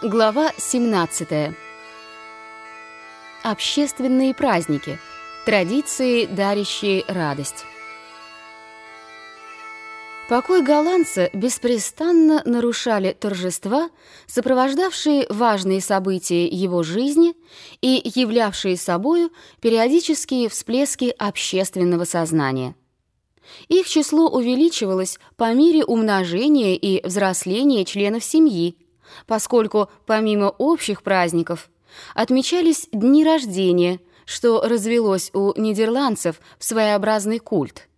Глава 17. Общественные праздники. Традиции, дарящие радость. Покой голландца беспрестанно нарушали торжества, сопровождавшие важные события его жизни и являвшие собою периодические всплески общественного сознания. Их число увеличивалось по мере умножения и взросления членов семьи, поскольку помимо общих праздников отмечались дни рождения, что развелось у нидерландцев в своеобразный культ.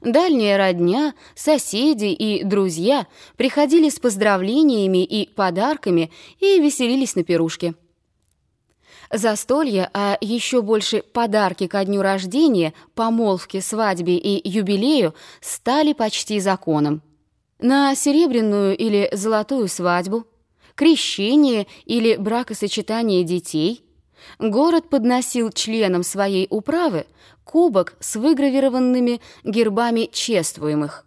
Дальняя родня, соседи и друзья приходили с поздравлениями и подарками и веселились на пирушке. Застолья, а еще больше подарки ко дню рождения, помолвке, свадьбе и юбилею стали почти законом на серебряную или золотую свадьбу, крещение или бракосочетание детей, город подносил членам своей управы кубок с выгравированными гербами чествуемых.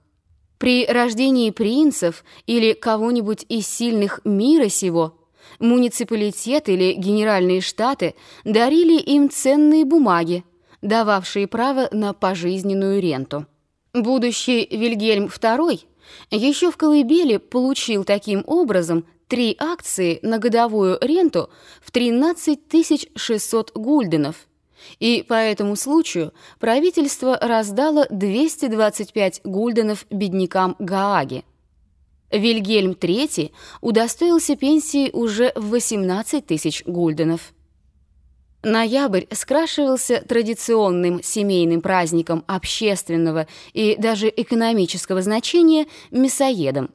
При рождении принцев или кого-нибудь из сильных мира сего муниципалитет или генеральные штаты дарили им ценные бумаги, дававшие право на пожизненную ренту. Будущий Вильгельм II – еще в колыбели получил таким образом три акции на годовую ренту в 13 600 гульденов. И по этому случаю правительство раздало 225 гульденов беднякам Гааги. Вильгельм III удостоился пенсии уже в 18 тысяч гульденов. Ноябрь скрашивался традиционным семейным праздником общественного и даже экономического значения мясоедом.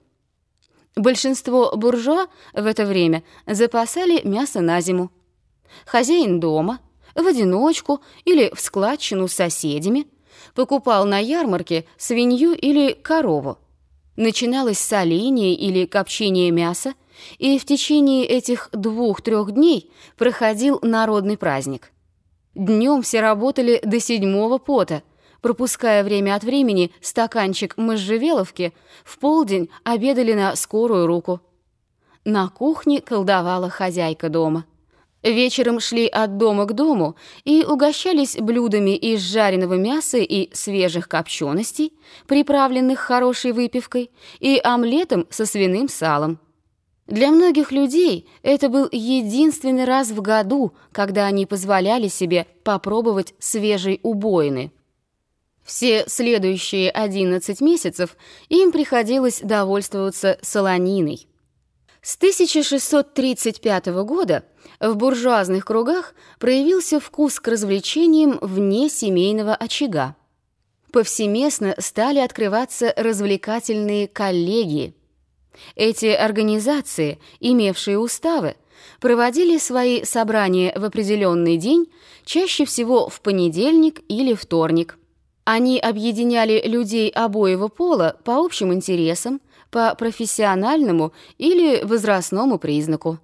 Большинство буржуа в это время запасали мясо на зиму. Хозяин дома, в одиночку или в складчину с соседями, покупал на ярмарке свинью или корову. Начиналось соление или копчение мяса, и в течение этих двух-трех дней проходил народный праздник. Днем все работали до седьмого пота, пропуская время от времени стаканчик можжевеловки, в полдень обедали на скорую руку. На кухне колдовала хозяйка дома. Вечером шли от дома к дому и угощались блюдами из жареного мяса и свежих копченостей, приправленных хорошей выпивкой, и омлетом со свиным салом. Для многих людей это был единственный раз в году, когда они позволяли себе попробовать свежей убоины. Все следующие 11 месяцев им приходилось довольствоваться солониной. С 1635 года в буржуазных кругах проявился вкус к развлечениям вне семейного очага. Повсеместно стали открываться развлекательные коллегии – эти организации, имевшие уставы, проводили свои собрания в определенный день, чаще всего в понедельник или вторник. Они объединяли людей обоего пола по общим интересам, по профессиональному или возрастному признаку.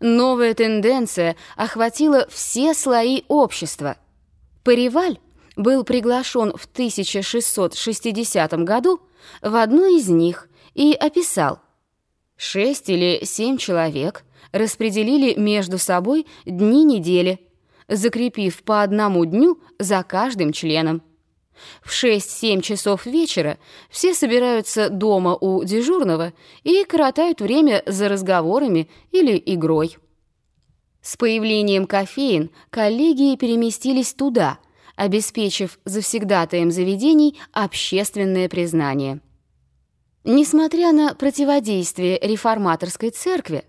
Новая тенденция охватила все слои общества. Париваль был приглашен в 1660 году в одну из них – и описал. Шесть или семь человек распределили между собой дни недели, закрепив по одному дню за каждым членом. В 6-7 часов вечера все собираются дома у дежурного и коротают время за разговорами или игрой. С появлением кофеин коллегии переместились туда, обеспечив завсегдатаем заведений общественное признание. Несмотря на противодействие реформаторской церкви,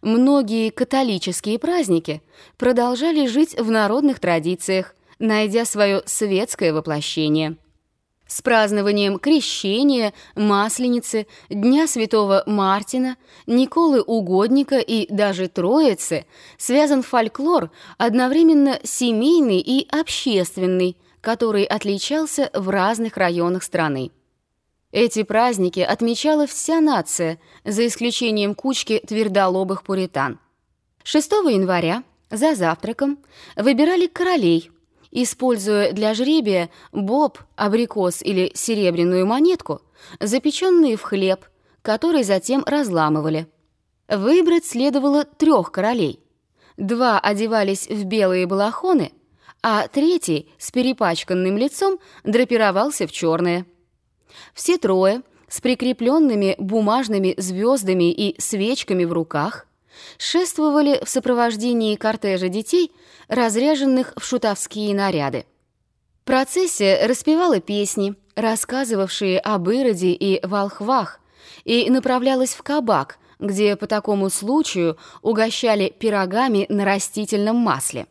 многие католические праздники продолжали жить в народных традициях, найдя свое светское воплощение. С празднованием Крещения, Масленицы, Дня Святого Мартина, Николы Угодника и даже Троицы связан фольклор одновременно семейный и общественный, который отличался в разных районах страны. Эти праздники отмечала вся нация, за исключением кучки твердолобых пуритан. 6 января за завтраком выбирали королей, используя для жребия боб, абрикос или серебряную монетку, запеченные в хлеб, который затем разламывали. Выбрать следовало трех королей. Два одевались в белые балахоны, а третий с перепачканным лицом драпировался в черное. Все трое с прикрепленными бумажными звездами и свечками в руках шествовали в сопровождении кортежа детей, разряженных в шутовские наряды. Процессия распевала песни, рассказывавшие об Ироде и волхвах, и направлялась в кабак, где по такому случаю угощали пирогами на растительном масле.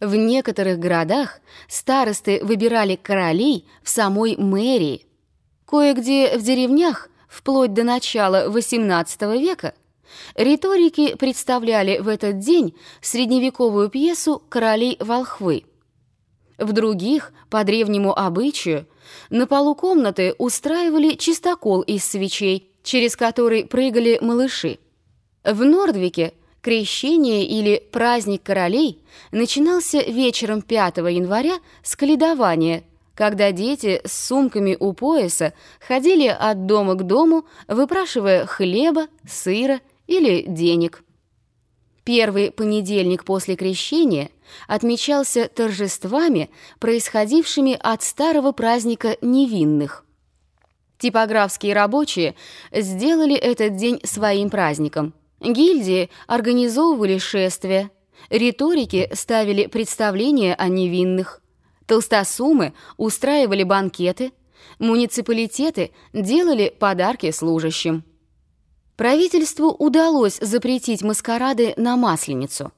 В некоторых городах старосты выбирали королей в самой мэрии. Кое-где в деревнях, вплоть до начала XVIII века, риторики представляли в этот день средневековую пьесу «Королей волхвы». В других, по древнему обычаю, на полу комнаты устраивали чистокол из свечей, через который прыгали малыши. В Нордвике крещение или праздник королей начинался вечером 5 января с каледования, когда дети с сумками у пояса ходили от дома к дому, выпрашивая хлеба, сыра или денег. Первый понедельник после крещения отмечался торжествами, происходившими от старого праздника невинных. Типографские рабочие сделали этот день своим праздником. Гильдии организовывали шествия, риторики ставили представления о невинных, толстосумы устраивали банкеты, муниципалитеты делали подарки служащим. Правительству удалось запретить маскарады на Масленицу.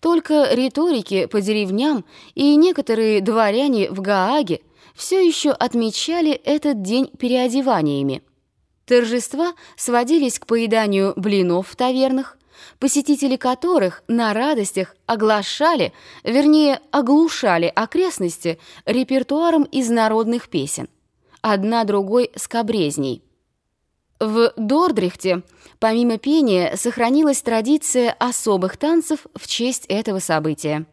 Только риторики по деревням и некоторые дворяне в Гааге все еще отмечали этот день переодеваниями. Торжества сводились к поеданию блинов в тавернах, посетители которых на радостях оглашали, вернее, оглушали окрестности репертуаром из народных песен. Одна другой скобрезней – в Дордрихте, помимо пения, сохранилась традиция особых танцев в честь этого события.